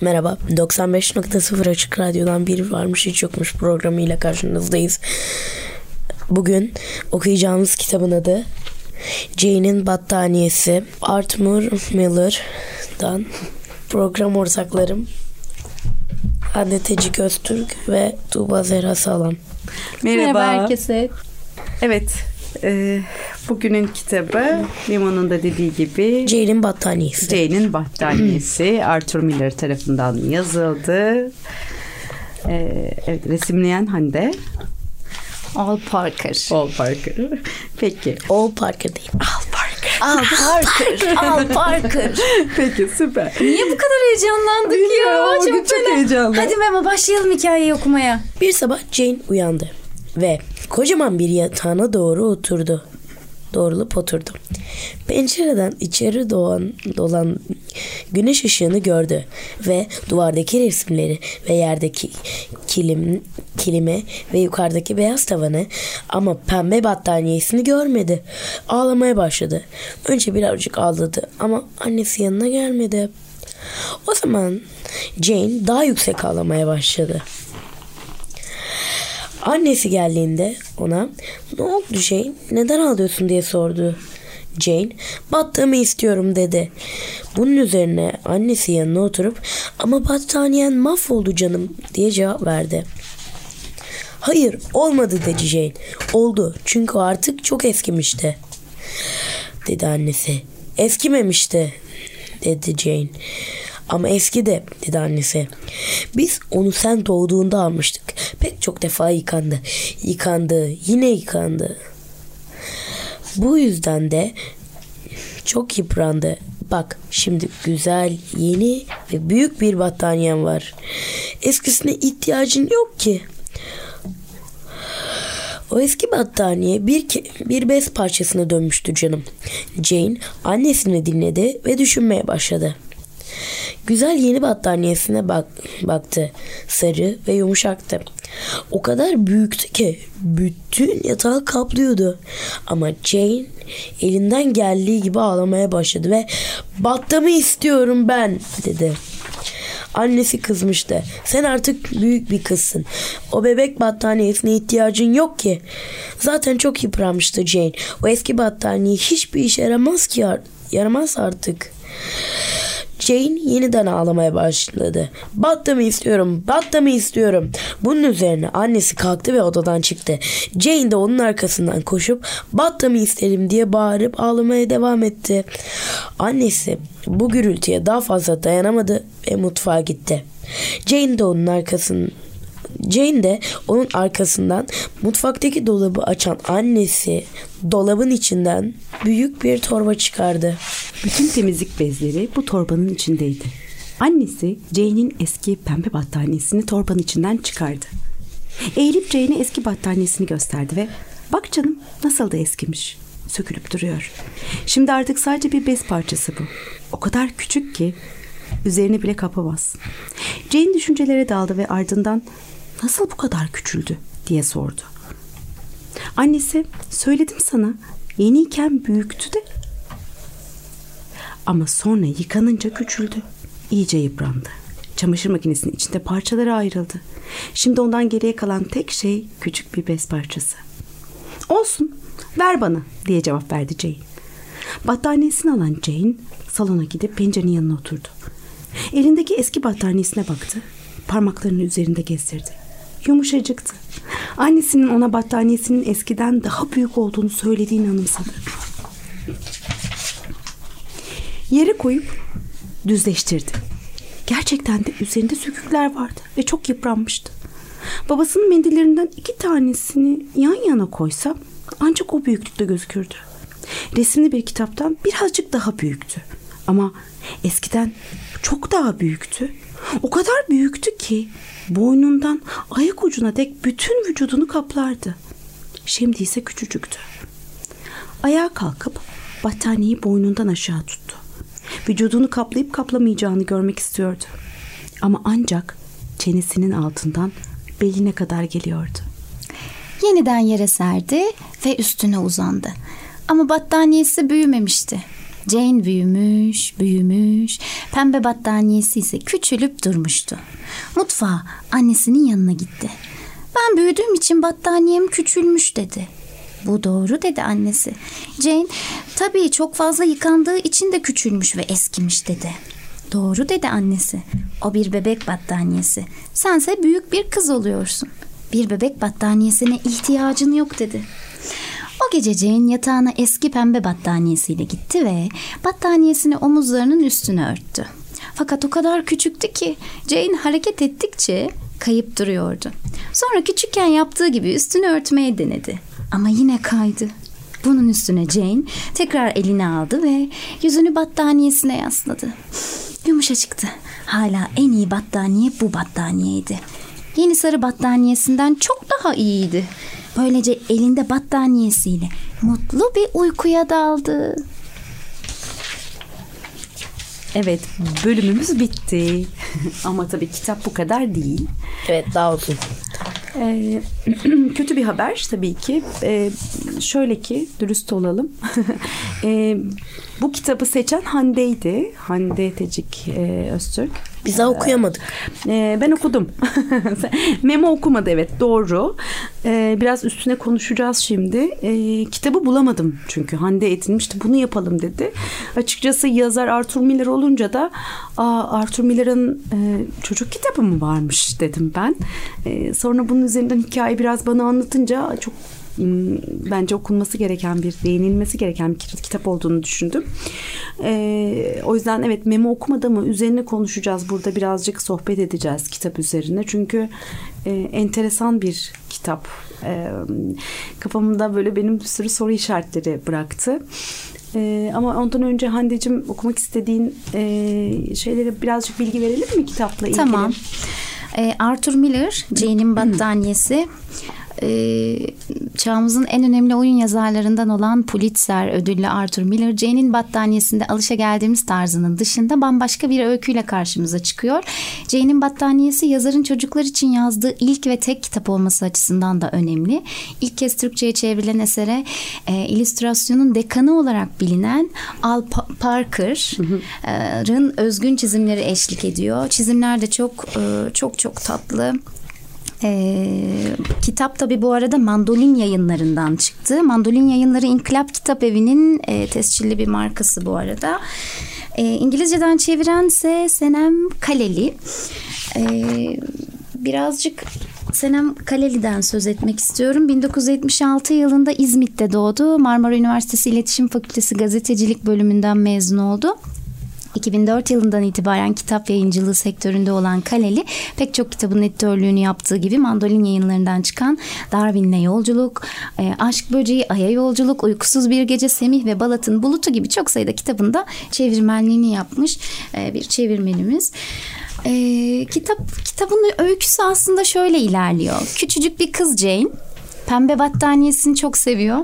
Merhaba, 95.0 Açık Radyo'dan bir varmış hiç yokmuş programıyla karşınızdayız. Bugün okuyacağımız kitabın adı Jane'in Battaniyesi. Arthur Miller'dan program ortaklarım Hande Tecik Öztürk ve Tuğba Zehra Sağlam. Merhaba. Merhaba herkese. Evet, e, bugünün kitabı Limon'un da dediği gibi Jane'in Battaniyesi. Jane'in Battaniyesi Arthur Miller tarafından yazıldı. E, evet, resimleyen Hande. Al Parker. Paul Parker. Peki. All Parker değil. Al Parker. Al Parker. Al Parker. Peki süper. Niye bu kadar heyecanlandık Bilmiyorum ya? ama Çok, çok heyecanlı. Hadi Memo başlayalım hikayeyi okumaya. Bir sabah Jane uyandı ve kocaman bir yatağına doğru oturdu. Doğrulup oturdu. Pencereden içeri doğan dolan güneş ışığını gördü ve duvardaki resimleri ve yerdeki kilim kilime ve yukarıdaki beyaz tavanı ama pembe battaniyesini görmedi. Ağlamaya başladı. Önce birazcık ağladı ama annesi yanına gelmedi. O zaman Jane daha yüksek ağlamaya başladı. Annesi geldiğinde ona ne oldu Jane neden ağlıyorsun diye sordu. Jane battığımı istiyorum dedi. Bunun üzerine annesi yanına oturup ama battaniyen mahvoldu canım diye cevap verdi. Hayır olmadı dedi Jane. Oldu çünkü artık çok eskimişti. Dedi annesi. Eskimemişti dedi Jane. Ama eski de dedi annesi. Biz onu sen doğduğunda almıştık. Pek çok defa yıkandı. Yıkandı. Yine yıkandı. Bu yüzden de çok yıprandı. Bak şimdi güzel, yeni ve büyük bir battaniyen var. Eskisine ihtiyacın yok ki. O eski battaniye bir, ke- bir bez parçasına dönmüştü canım. Jane annesini dinledi ve düşünmeye başladı. Güzel yeni battaniyesine bak baktı. Sarı ve yumuşaktı. O kadar büyüktü ki bütün yatağı kaplıyordu. Ama Jane elinden geldiği gibi ağlamaya başladı ve battamı istiyorum ben dedi. Annesi kızmıştı. Sen artık büyük bir kızsın. O bebek battaniyesine ihtiyacın yok ki. Zaten çok yıpranmıştı Jane. O eski battaniye hiçbir işe yaramaz ki ar- yaramaz artık. Jane yeniden ağlamaya başladı. Battımı istiyorum, battımı istiyorum. Bunun üzerine annesi kalktı ve odadan çıktı. Jane de onun arkasından koşup battımı isterim diye bağırıp ağlamaya devam etti. Annesi bu gürültüye daha fazla dayanamadı ve mutfağa gitti. Jane de onun arkasından Jane de onun arkasından mutfaktaki dolabı açan annesi dolabın içinden büyük bir torba çıkardı. Bütün temizlik bezleri bu torbanın içindeydi. Annesi Jane'in eski pembe battaniyesini torbanın içinden çıkardı. Eğilip Jane'e eski battaniyesini gösterdi ve bak canım nasıl da eskimiş. Sökülüp duruyor. Şimdi artık sadece bir bez parçası bu. O kadar küçük ki üzerini bile kapamaz. Jane düşüncelere daldı ve ardından nasıl bu kadar küçüldü diye sordu. Annesi söyledim sana yeniyken büyüktü de ama sonra yıkanınca küçüldü. İyice yıprandı. Çamaşır makinesinin içinde parçalara ayrıldı. Şimdi ondan geriye kalan tek şey küçük bir bez parçası. Olsun, ver bana diye cevap verdi Jane. Battaniyesini alan Jane salona gidip pencerenin yanına oturdu. Elindeki eski battaniyesine baktı. Parmaklarını üzerinde gezdirdi. Yumuşacıktı. Annesinin ona battaniyesinin eskiden daha büyük olduğunu söylediğini anımsadı. Yere koyup düzleştirdi. Gerçekten de üzerinde sökükler vardı ve çok yıpranmıştı. Babasının mendillerinden iki tanesini yan yana koysa ancak o büyüklükte gözükürdü. Resimli bir kitaptan birazcık daha büyüktü. Ama eskiden çok daha büyüktü. O kadar büyüktü ki boynundan ayak ucuna dek bütün vücudunu kaplardı. Şimdi ise küçücüktü. Ayağa kalkıp battaniyeyi boynundan aşağı tuttu. Vücudunu kaplayıp kaplamayacağını görmek istiyordu. Ama ancak çenesinin altından beline kadar geliyordu. Yeniden yere serdi ve üstüne uzandı. Ama battaniyesi büyümemişti. Jane büyümüş, büyümüş. Pembe battaniyesi ise küçülüp durmuştu. Mutfağa annesinin yanına gitti. Ben büyüdüğüm için battaniyem küçülmüş dedi. Bu doğru dedi annesi. Jane tabii çok fazla yıkandığı için de küçülmüş ve eskimiş dedi. Doğru dedi annesi. O bir bebek battaniyesi. Sense büyük bir kız oluyorsun. Bir bebek battaniyesine ihtiyacın yok dedi. O gece Jane yatağına eski pembe battaniyesiyle gitti ve battaniyesini omuzlarının üstüne örttü. Fakat o kadar küçüktü ki Jane hareket ettikçe kayıp duruyordu. Sonra küçükken yaptığı gibi üstünü örtmeye denedi. Ama yine kaydı. Bunun üstüne Jane tekrar elini aldı ve yüzünü battaniyesine yasladı. Yumuşacıktı. Hala en iyi battaniye bu battaniyeydi. Yeni sarı battaniyesinden çok daha iyiydi. Böylece elinde battaniyesiyle mutlu bir uykuya daldı. Evet bölümümüz bitti. Ama tabii kitap bu kadar değil. Evet daha uzun. Ee, kötü bir haber tabii ki. Ee, şöyle ki dürüst olalım. Ee, bu kitabı seçen Hande'ydi. Hande Tecik e, Öztürk. Biz daha okuyamadık. Ee, ben okudum. Memo okumadı evet doğru. Ee, biraz üstüne konuşacağız şimdi. Ee, kitabı bulamadım çünkü Hande edinmişti bunu yapalım dedi. Açıkçası yazar Arthur Miller olunca da Aa, Arthur Miller'ın e, çocuk kitabı mı varmış dedim ben. Ee, sonra bunun üzerinden hikaye biraz bana anlatınca çok bence okunması gereken bir, değinilmesi gereken bir kitap olduğunu düşündüm. Ee, o yüzden evet memo okumadı ama üzerine konuşacağız. Burada birazcık sohbet edeceğiz kitap üzerine. Çünkü e, enteresan bir kitap. E, kafamda böyle benim bir sürü soru işaretleri bıraktı. E, ama ondan önce Hande'cim okumak istediğin e, şeylere birazcık bilgi verelim mi kitapla ilgili? Tamam. Ee, Arthur Miller, Jane'in battaniyesi. Ee, çağımızın en önemli oyun yazarlarından olan Pulitzer ödüllü Arthur Miller, Jane'in battaniyesinde alışa geldiğimiz tarzının dışında bambaşka bir öyküyle karşımıza çıkıyor. Jane'in battaniyesi yazarın çocuklar için yazdığı ilk ve tek kitap olması açısından da önemli. İlk kez Türkçe'ye çevrilen esere e, illüstrasyonun dekanı olarak bilinen Al Pa- Parker'ın özgün çizimleri eşlik ediyor. Çizimler de çok e, çok çok tatlı. Ee, kitap tabi bu arada Mandolin yayınlarından çıktı. Mandolin yayınları İnkılap Kitap Evi'nin e, tescilli bir markası bu arada. E, İngilizceden çevirense Senem Kaleli. E, birazcık Senem Kaleli'den söz etmek istiyorum. 1976 yılında İzmit'te doğdu. Marmara Üniversitesi İletişim Fakültesi Gazetecilik bölümünden mezun oldu. 2004 yılından itibaren kitap yayıncılığı sektöründe olan Kaleli pek çok kitabın editörlüğünü yaptığı gibi mandolin yayınlarından çıkan Darwin'le Yolculuk, e, Aşk Böceği, Ay'a Yolculuk, Uykusuz Bir Gece, Semih ve Balat'ın Bulutu gibi çok sayıda kitabında çevirmenliğini yapmış e, bir çevirmenimiz. E, kitap kitabın öyküsü aslında şöyle ilerliyor. Küçücük bir kız Jane pembe battaniyesini çok seviyor.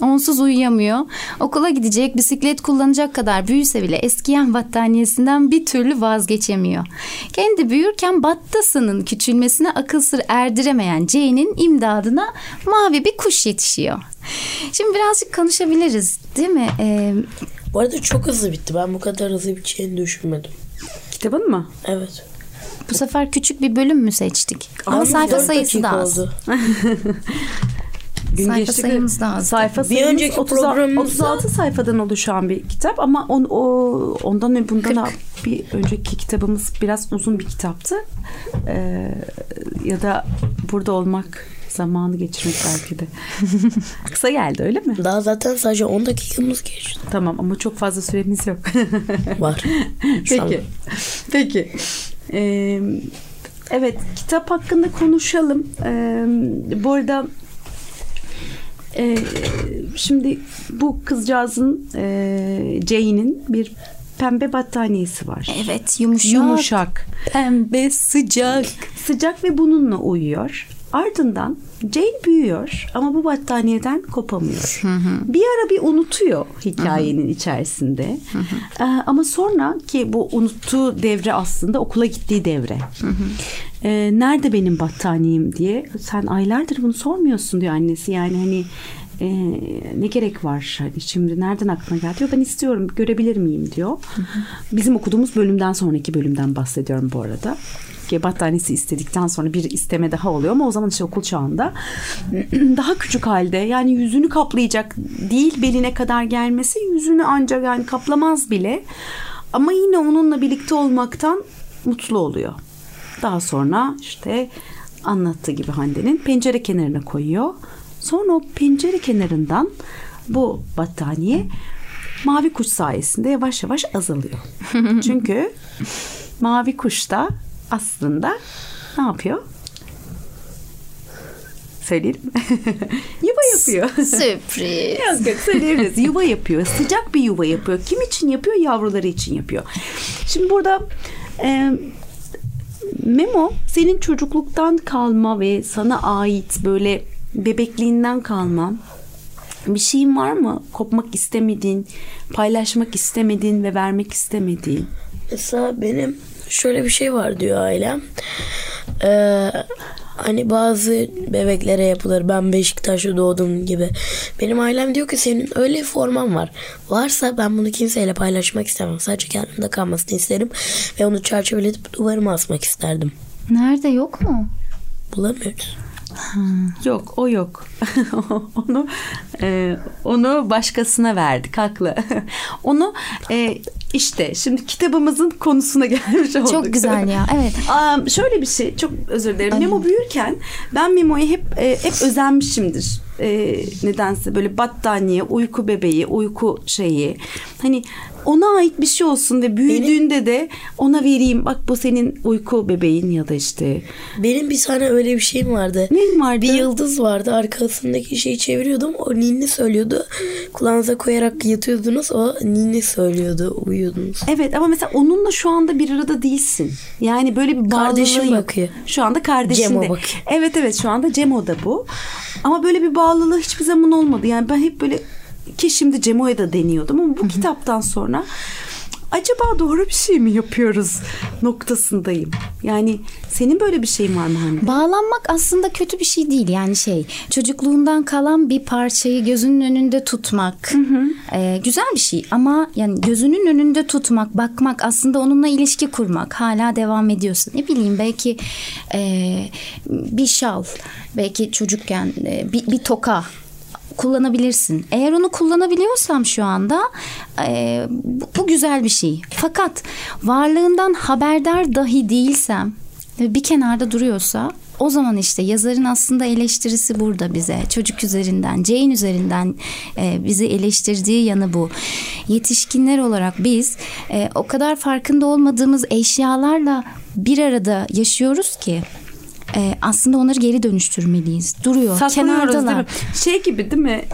Onsuz uyuyamıyor. Okula gidecek, bisiklet kullanacak kadar büyüse bile eskiyen battaniyesinden bir türlü vazgeçemiyor. Kendi büyürken battasının küçülmesine akıl sır erdiremeyen Jane'in imdadına mavi bir kuş yetişiyor. Şimdi birazcık konuşabiliriz değil mi? Ee, Bu arada çok hızlı bitti. Ben bu kadar hızlı biteceğini düşünmedim. Kitabın mı? Evet. bu sefer küçük bir bölüm mü seçtik? Ama sayfa sayısı da az. Gün Sayfa sayımız da az. Sayfa Bir önceki 30 programımızda- 36 sayfadan oluşan bir kitap ama on, o, ondan bundan da bir önceki kitabımız biraz uzun bir kitaptı. Ee, ya da burada olmak zamanı geçirmek belki de. Kısa geldi öyle mi? Daha zaten sadece 10 dakikamız geçti. Tamam ama çok fazla süremiz yok. Var. Peki. Peki. Ee, evet kitap hakkında konuşalım. Ee, bu arada e, şimdi bu kızcağızın e, Jane'in bir pembe battaniyesi var. Evet yumuşak. Yumuşak. Pembe sıcak. Sıcak ve bununla uyuyor. Ardından Jane büyüyor ama bu battaniyeden kopamıyor. Bir ara bir unutuyor hikayenin içerisinde. Ee, ama sonra ki bu unuttuğu devre aslında okula gittiği devre. Ee, nerede benim battaniyem diye sen aylardır bunu sormuyorsun diyor annesi. Yani hani e, ne gerek var hani şimdi nereden aklına geldi diyor ben istiyorum görebilir miyim diyor. Bizim okuduğumuz bölümden sonraki bölümden bahsediyorum bu arada ki battaniyesi istedikten sonra bir isteme daha oluyor ama o zaman işte okul çağında daha küçük halde yani yüzünü kaplayacak değil beline kadar gelmesi yüzünü ancak yani kaplamaz bile ama yine onunla birlikte olmaktan mutlu oluyor. Daha sonra işte anlattığı gibi Hande'nin pencere kenarına koyuyor. Sonra o pencere kenarından bu battaniye mavi kuş sayesinde yavaş yavaş azalıyor. Çünkü mavi kuş da aslında ne yapıyor? Söyleyelim yuva yapıyor. Sürpriz. Yok yok söyleyebiliriz. Yuva yapıyor. Sıcak bir yuva yapıyor. Kim için yapıyor? Yavruları için yapıyor. Şimdi burada e, Memo senin çocukluktan kalma ve sana ait böyle bebekliğinden kalma bir şeyin var mı? Kopmak istemediğin, paylaşmak istemediğin ve vermek istemediğin. Mesela benim şöyle bir şey var diyor ailem. Ee, hani bazı bebeklere yapılır. Ben Beşiktaş'ta doğdum gibi. Benim ailem diyor ki senin öyle bir forman var. Varsa ben bunu kimseyle paylaşmak istemem. Sadece kendimde kalmasını isterim. Ve onu çerçeveletip duvarıma asmak isterdim. Nerede yok mu? Bulamıyoruz. Yok o yok. onu e, onu başkasına verdik haklı. onu e, işte şimdi kitabımızın konusuna gelmiş olduk. Çok güzel ya. Evet. Aa, şöyle bir şey çok özür dilerim. Memo büyürken ben Memo'ya hep e, hep özenmişimdir. E, nedense böyle battaniye, uyku bebeği, uyku şeyi. Hani ona ait bir şey olsun ve büyüdüğünde de ona vereyim. Bak bu senin uyku bebeğin ya da işte. Benim bir tane öyle bir şeyim vardı. Ne vardı? Bir yıldız vardı. Arkasındaki şeyi çeviriyordum. O ninni söylüyordu. Kulağınıza koyarak yatıyordunuz. O ninni söylüyordu. Uyuyordunuz. Evet ama mesela onunla şu anda bir arada değilsin. Yani böyle bir Kardeşim bağlılığı yok. bakıyor. Şu anda kardeşin Cemo de. bakıyor. Evet evet şu anda Cemo da bu. Ama böyle bir bağlılığı hiçbir zaman olmadı. Yani ben hep böyle ki şimdi Cemo'ya da deniyordum ama bu kitaptan sonra acaba doğru bir şey mi yapıyoruz? noktasındayım. Yani senin böyle bir şeyin var mı Hande? Bağlanmak aslında kötü bir şey değil. Yani şey çocukluğundan kalan bir parçayı gözünün önünde tutmak e, güzel bir şey. Ama yani gözünün önünde tutmak bakmak aslında onunla ilişki kurmak hala devam ediyorsun. Ne bileyim belki e, bir şal belki çocukken e, bir, bir toka kullanabilirsin. Eğer onu kullanabiliyorsam şu anda e, bu, bu güzel bir şey. Fakat varlığından haberdar dahi değilsem ve bir kenarda duruyorsa o zaman işte yazarın aslında eleştirisi burada bize. Çocuk üzerinden, Jane üzerinden e, bizi eleştirdiği yanı bu. Yetişkinler olarak biz e, o kadar farkında olmadığımız eşyalarla bir arada yaşıyoruz ki e, aslında onları geri dönüştürmeliyiz. Duruyor, Saklıyoruz kenardalar. değil mi? Şey gibi değil mi?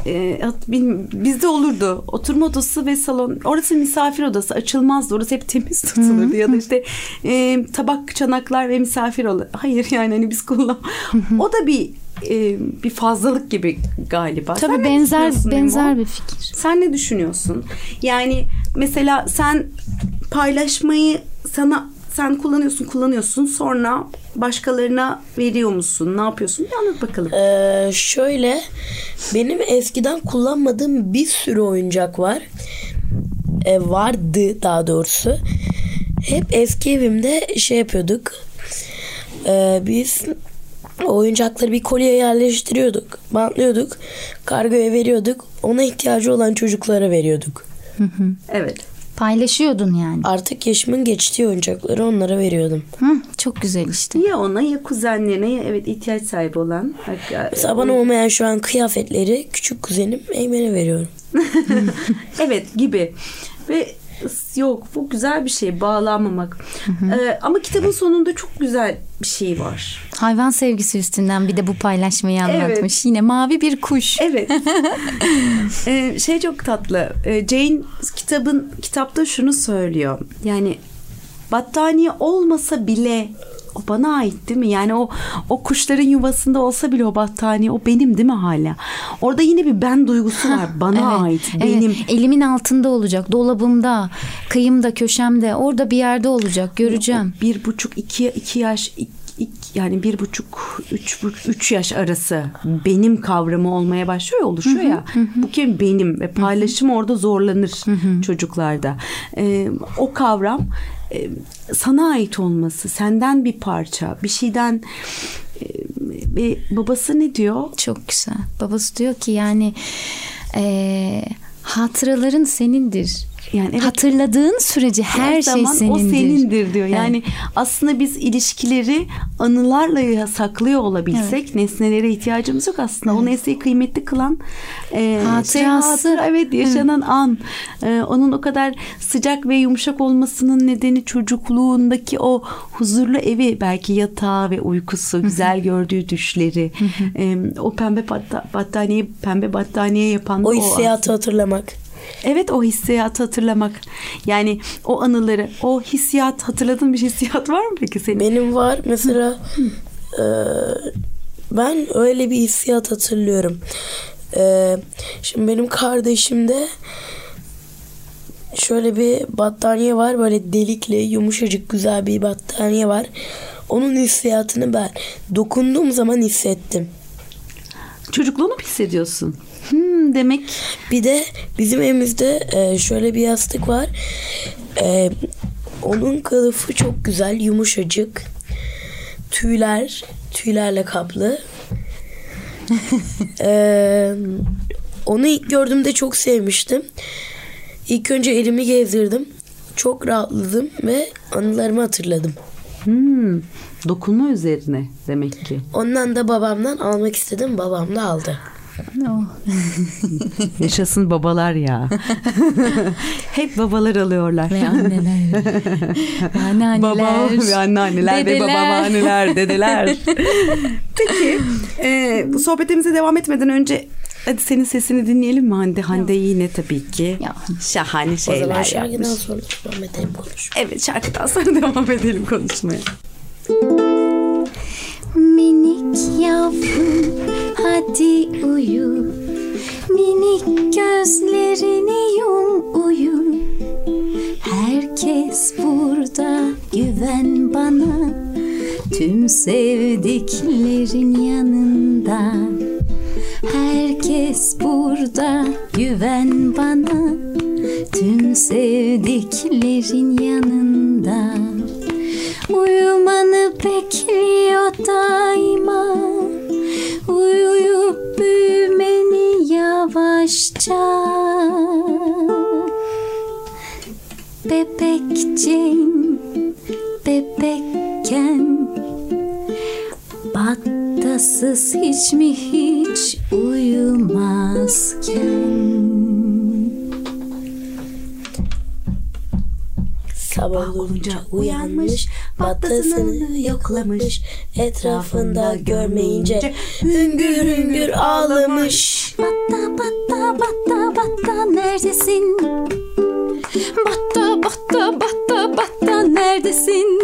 Bilmiyorum, bizde olurdu. Oturma odası ve salon. Orası misafir odası. Açılmazdı. Orası hep temiz tutulurdu. ya da işte e, tabak, çanaklar ve misafir odası. Hayır yani hani biz kullan. o da bir e, bir fazlalık gibi galiba. Sen Tabii ne benzer benzer bir fikir. Sen ne düşünüyorsun? Yani mesela sen paylaşmayı sana sen kullanıyorsun kullanıyorsun sonra başkalarına veriyor musun? Ne yapıyorsun? Bir anlat bakalım. Ee, şöyle benim eskiden kullanmadığım bir sürü oyuncak var. Ee, vardı daha doğrusu. Hep eski evimde şey yapıyorduk. Ee, biz oyuncakları bir kolye yerleştiriyorduk. Bantlıyorduk. Kargoya veriyorduk. Ona ihtiyacı olan çocuklara veriyorduk. Evet. Paylaşıyordun yani. Artık yaşımın geçtiği oyuncakları onlara veriyordum. Hı, çok güzel işte. Ya ona ya kuzenlerine ya evet ihtiyaç sahibi olan. Mesela bana olmayan şu an kıyafetleri küçük kuzenim Eymen'e veriyorum. evet gibi. Ve yok bu güzel bir şey bağlanmamak. Ee, ama kitabın sonunda çok güzel bir şey var. Hayvan sevgisi üstünden bir de bu paylaşmayı anlatmış. Yine mavi bir kuş. Evet. Ee, şey çok tatlı. Ee, Jane kitabın kitapta şunu söylüyor. Yani battaniye olmasa bile o bana ait değil mi? Yani o o kuşların yuvasında olsa bile o battaniye o benim değil mi hala? Orada yine bir ben duygusu var. Bana Evet, ait. evet. Benim. Elimin altında olacak. Dolabımda, kıyımda, köşemde. Orada bir yerde olacak. Göreceğim. Bir buçuk iki, iki yaş yani bir buçuk üç, üç yaş arası benim kavramı olmaya başlıyor oluşuyor ya bu kim benim ve paylaşım orada zorlanır çocuklarda Ee, o kavram sana ait olması senden bir parça bir şeyden e, babası ne diyor Çok güzel. Babası diyor ki yani eee, hatıraların senindir. Yani evet. Hatırladığın sürece her, şey zaman senindir. o senindir diyor. Evet. Yani aslında biz ilişkileri anılarla saklıyor olabilsek nesnelere ihtiyacımız yok aslında. O nesneyi kıymetli kılan e, Hatırası. şey hatıra, evet yaşanan an. E, onun o kadar sıcak ve yumuşak olmasının nedeni çocukluğundaki o huzurlu evi belki yatağı ve uykusu, güzel gördüğü düşleri. E, o pembe batta, battaniye pembe battaniye yapan O o hissiyatı hatırlamak. Evet o hissiyatı hatırlamak. Yani o anıları, o hissiyat hatırladığın bir hissiyat var mı peki senin? Benim var mesela e, ben öyle bir hissiyat hatırlıyorum. E, şimdi benim kardeşimde şöyle bir battaniye var böyle delikli yumuşacık güzel bir battaniye var. Onun hissiyatını ben dokunduğum zaman hissettim. Çocukluğunu mu hissediyorsun? Hmm, demek Bir de bizim evimizde e, şöyle bir yastık var. E, onun kılıfı çok güzel, yumuşacık. Tüyler, tüylerle kaplı. E, onu ilk gördüğümde çok sevmiştim. İlk önce elimi gezdirdim. Çok rahatladım ve anılarımı hatırladım. hmm, dokunma üzerine demek ki. Ondan da babamdan almak istedim. Babam da aldı. Oh. Yaşasın babalar ya. Hep babalar alıyorlar. Ve anneler. Ve anneanneler. Baba ve anneanneler ve dedeler. babaanneler, dedeler. Peki, e, bu sohbetimize devam etmeden önce hadi senin sesini dinleyelim mi Hande? Hande yine tabii ki. Ya. Şahane O şeyler zaman yapmış. şarkıdan sonra devam edelim konuşmaya. Evet şarkıdan sonra devam edelim konuşmaya. Yavrum hadi uyu. Minik gözlerini yum uyu. Herkes burada güven bana. Tüm sevdiklerin yanında. Herkes burada güven bana. Tüm sevdiklerin yanında Uyumanı bekliyor daima. Uyuyup büyümeni yavaşça. Bebek Jane bebekken. Battasız hiç mi hiç uyumazken Sabah olunca uyanmış, battasını yoklamış, etrafında görmeyince hüngür hüngür ağlamış. Batta batta batta batta neredesin? Batta batta batta batta neredesin?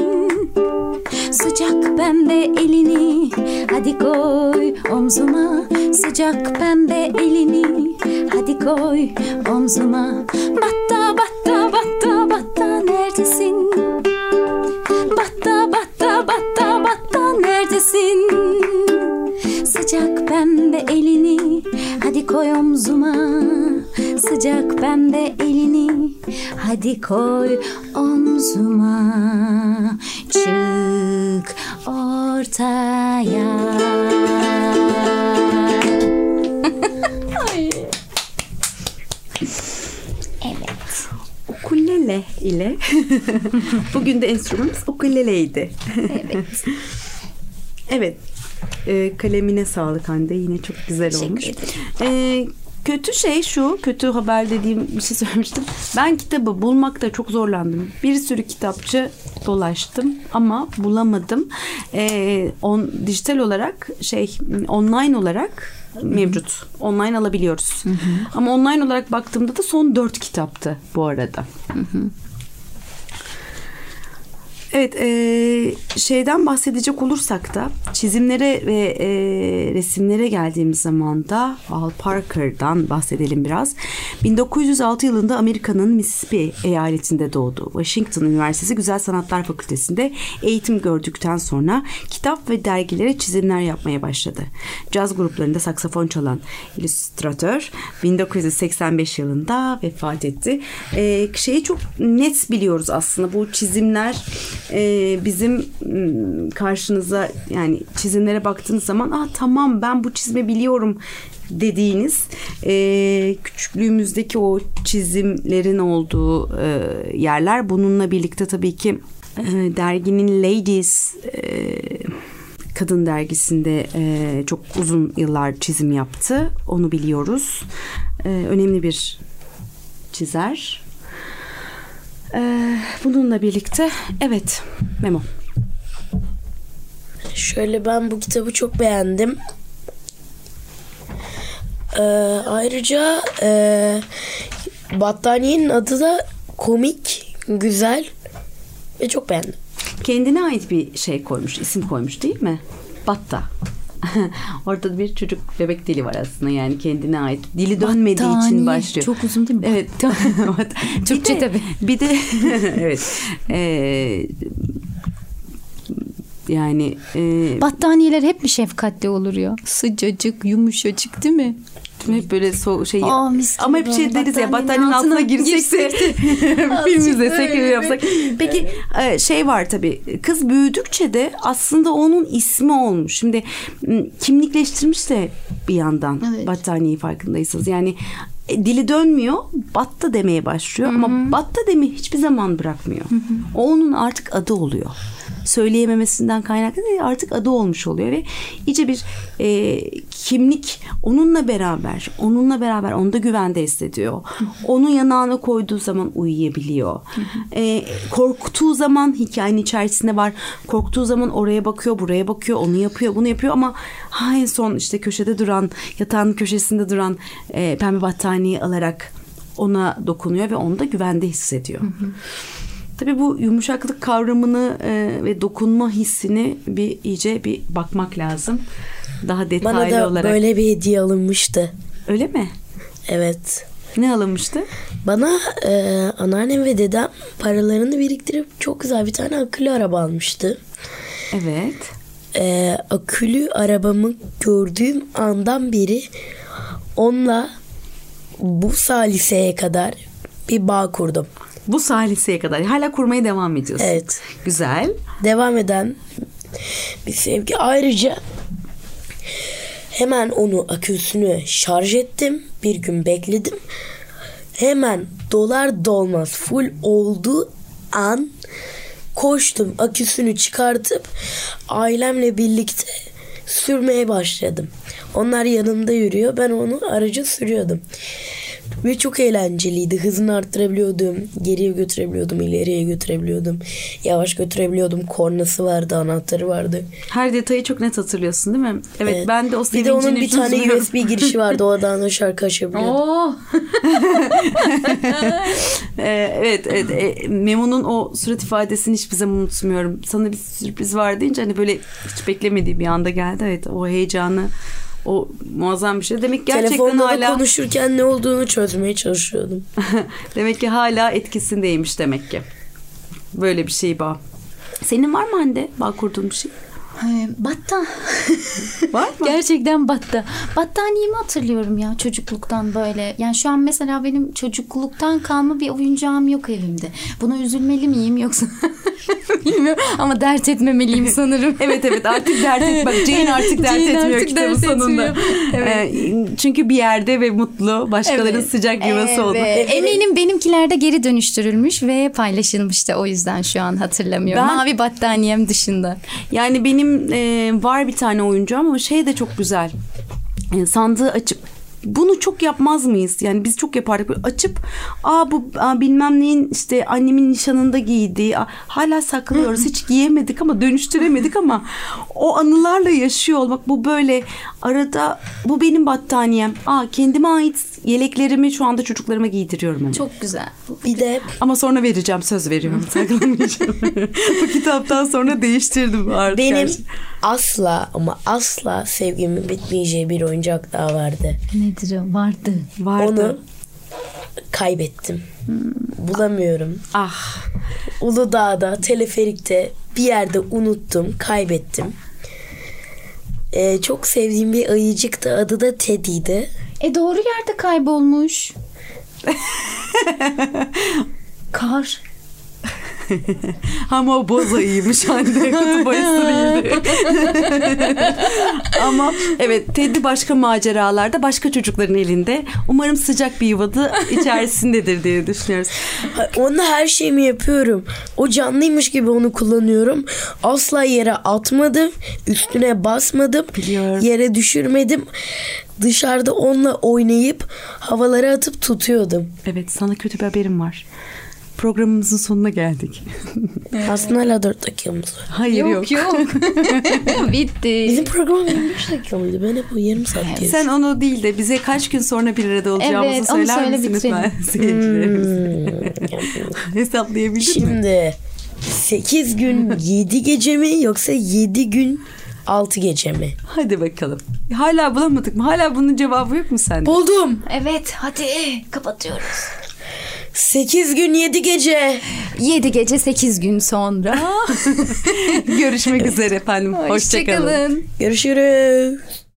Sıcak pembe elini hadi koy omzuma Sıcak pembe elini hadi koy omzuma batta neredesin? Batta batta batta batta neredesin? Sıcak pembe elini hadi koy omzuma Sıcak pembe elini hadi koy omzuma Çık ortaya Evet. Ukulele ile bugün de enstrümanımız ukuleleydi. Evet. evet. E, kalemine sağlık Hande. Yine çok güzel Teşekkür olmuş. E, kötü şey şu, kötü haber dediğim bir şey söylemiştim. Ben kitabı bulmakta çok zorlandım. Bir sürü kitapçı dolaştım ama bulamadım. Ee, on, dijital olarak şey online olarak mevcut. Online alabiliyoruz. Ama online olarak baktığımda da son dört kitaptı bu arada. Evet, e, şeyden bahsedecek olursak da çizimlere ve e, resimlere geldiğimiz zaman da Al Parker'dan bahsedelim biraz. 1906 yılında Amerika'nın Mississippi eyaletinde doğdu. Washington Üniversitesi Güzel Sanatlar Fakültesi'nde eğitim gördükten sonra kitap ve dergilere çizimler yapmaya başladı. Caz gruplarında saksafon çalan illüstratör 1985 yılında vefat etti. E, şeyi çok net biliyoruz aslında bu çizimler e, bizim m, karşınıza yani çizimlere baktığınız zaman ah tamam ben bu çizme biliyorum dediğiniz e, küçüklüğümüzdeki o çizimlerin olduğu e, yerler. Bununla birlikte tabii ki e, derginin Ladies e, kadın dergisinde e, çok uzun yıllar çizim yaptı. Onu biliyoruz. E, önemli bir çizer ee, bununla birlikte evet Memo. Şöyle ben bu kitabı çok beğendim. Ee, ayrıca e, battaniyenin adı da komik, güzel ve çok beğendim. Kendine ait bir şey koymuş, isim koymuş değil mi? Batta. Orada bir çocuk bebek dili var aslında yani kendine ait. Dili dönmediği Battaniye. için başlıyor. Çok uzun değil mi? Evet. Türkçe tabii. Bir de evet. Ee, yani e, Battaniyeler hep mi şefkatli olur ya? Sıcacık, yumuşacık değil mi? hep böyle so şey Aa, ama hep şey deriz ya battaniyenin altına, altına girsek de film izlesek öyle yapsak. Peki e, şey var tabii kız büyüdükçe de aslında onun ismi olmuş. Şimdi kimlikleştirmiş de bir yandan Evet. battaniyeyi farkındaysanız. Yani e, dili dönmüyor batta demeye başlıyor ama batta demeyi hiçbir zaman bırakmıyor. O onun artık adı oluyor. Söyleyememesinden kaynaklı artık adı olmuş oluyor ve iyice bir e, kimlik onunla beraber onunla beraber onu da güvende hissediyor. Onu yanağına koyduğu zaman uyuyabiliyor. E, korktuğu zaman hikayenin içerisinde var. Korktuğu zaman oraya bakıyor, buraya bakıyor, onu yapıyor, bunu yapıyor ama ha en son işte köşede duran, yatağın köşesinde duran e, pembe battaniyeyi alarak ona dokunuyor ve onu da güvende hissediyor. Tabii bu yumuşaklık kavramını e, ve dokunma hissini bir iyice bir bakmak lazım. Daha detaylı Bana da olarak. böyle bir hediye alınmıştı. Öyle mi? Evet. Ne alınmıştı? Bana e, anneannem ve dedem paralarını biriktirip çok güzel bir tane akülü araba almıştı. Evet. E, akülü arabamı gördüğüm andan beri onunla bu saliseye kadar bir bağ kurdum. Bu saliseye kadar hala kurmaya devam ediyorsun. Evet. Güzel. Devam eden bir sevgi. Ayrıca hemen onu aküsünü şarj ettim. Bir gün bekledim. Hemen dolar dolmaz full olduğu an koştum aküsünü çıkartıp ailemle birlikte sürmeye başladım. Onlar yanımda yürüyor. Ben onu araca sürüyordum. Ve çok eğlenceliydi. Hızını arttırabiliyordum. Geriye götürebiliyordum. ileriye götürebiliyordum. Yavaş götürebiliyordum. Kornası vardı. Anahtarı vardı. Her detayı çok net hatırlıyorsun değil mi? Evet, Evet. ben de o Bir de sevincini onun bir tane. USB girişi vardı. Oradan da şarkı açabiliyordum. Oo. Ee, evet, evet. E, Memo'nun o surat ifadesini hiçbir zaman unutmuyorum. Sana bir sürpriz var deyince hani böyle hiç beklemediği bir anda geldi. Evet, o heyecanı, o muazzam bir şey. Demek gerçekten Telefonda da hala konuşurken ne olduğunu çözmeye çalışıyordum. demek ki hala etkisindeymiş demek ki. Böyle bir şey bağ. Senin var mı Hande bağ kurduğun bir şey? Ee, Batta. Var mı? Gerçekten batta. Battaniyemi hatırlıyorum ya çocukluktan böyle. Yani şu an mesela benim çocukluktan kalma bir oyuncağım yok evimde. Buna üzülmeli miyim yoksa bilmiyorum ama dert etmemeliyim sanırım. Evet evet artık dert et. Bak Jane artık dert Jane etmiyor artık kitabın dert sonunda. etmiyor. Ee, çünkü bir yerde ve mutlu başkalarının Evet. sıcak yuvası oldu. Evet. Eminim benimkiler de geri dönüştürülmüş ve paylaşılmıştı. O yüzden şu an hatırlamıyorum. Ben- Mavi battaniyem dışında. Yani benim e, var bir tane oyuncağım ama şey de çok güzel. E, sandığı açıp bunu çok yapmaz mıyız? Yani biz çok yapardık. Böyle açıp aa bu aa, bilmem neyin işte annemin nişanında giydiği aa, hala saklıyoruz. Hiç giyemedik ama dönüştüremedik ama o anılarla yaşıyor olmak bu böyle arada bu benim battaniyem. Aa kendime ait yeleklerimi şu anda çocuklarıma giydiriyorum ama. Çok güzel. Bir de Ama sonra vereceğim söz veriyorum saklamayacağım. bu kitaptan sonra değiştirdim artık. benim her şeyi. asla ama asla sevgimin bitmeyeceği bir oyuncak daha vardı. Nedir o? Vardı. vardı. Onu kaybettim. Bulamıyorum. Ah Uludağ'da, teleferikte bir yerde unuttum, kaybettim. Ee, çok sevdiğim bir ayıcıktı. Adı da Teddy'ydi. E doğru yerde kaybolmuş. Kar. Ama o boz ayıymış anne. Kutup ayısı değildi. Ama evet Teddy başka maceralarda başka çocukların elinde. Umarım sıcak bir yuvada içerisindedir diye düşünüyoruz. Onunla her şeyimi yapıyorum. O canlıymış gibi onu kullanıyorum. Asla yere atmadım. Üstüne basmadım. Biliyorum. Yere düşürmedim. Dışarıda onunla oynayıp havalara atıp tutuyordum. Evet sana kötü bir haberim var. Programımızın sonuna geldik. Aslında hala 4 dakikamız var. Hayır yok. yok. Bitti. Bizim program 25 dakika mıydı? Ben hep o yarım saat diye Sen onu değil de bize kaç gün sonra bir arada olacağımızı Evet, söyler söyle, misin lütfen bitirelim. seyircilerimize? Hesaplayabildin mi? Şimdi 8 gün 7 gece mi yoksa 7 gün 6 gece mi? Hadi bakalım. Hala bulamadık mı? Hala bunun cevabı yok mu sende? Buldum. Evet hadi kapatıyoruz. 8 gün 7 gece. 7 gece 8 gün sonra. Görüşmek üzere efendim. Hoşçakalın. Hoşçakalın. Görüşürüz.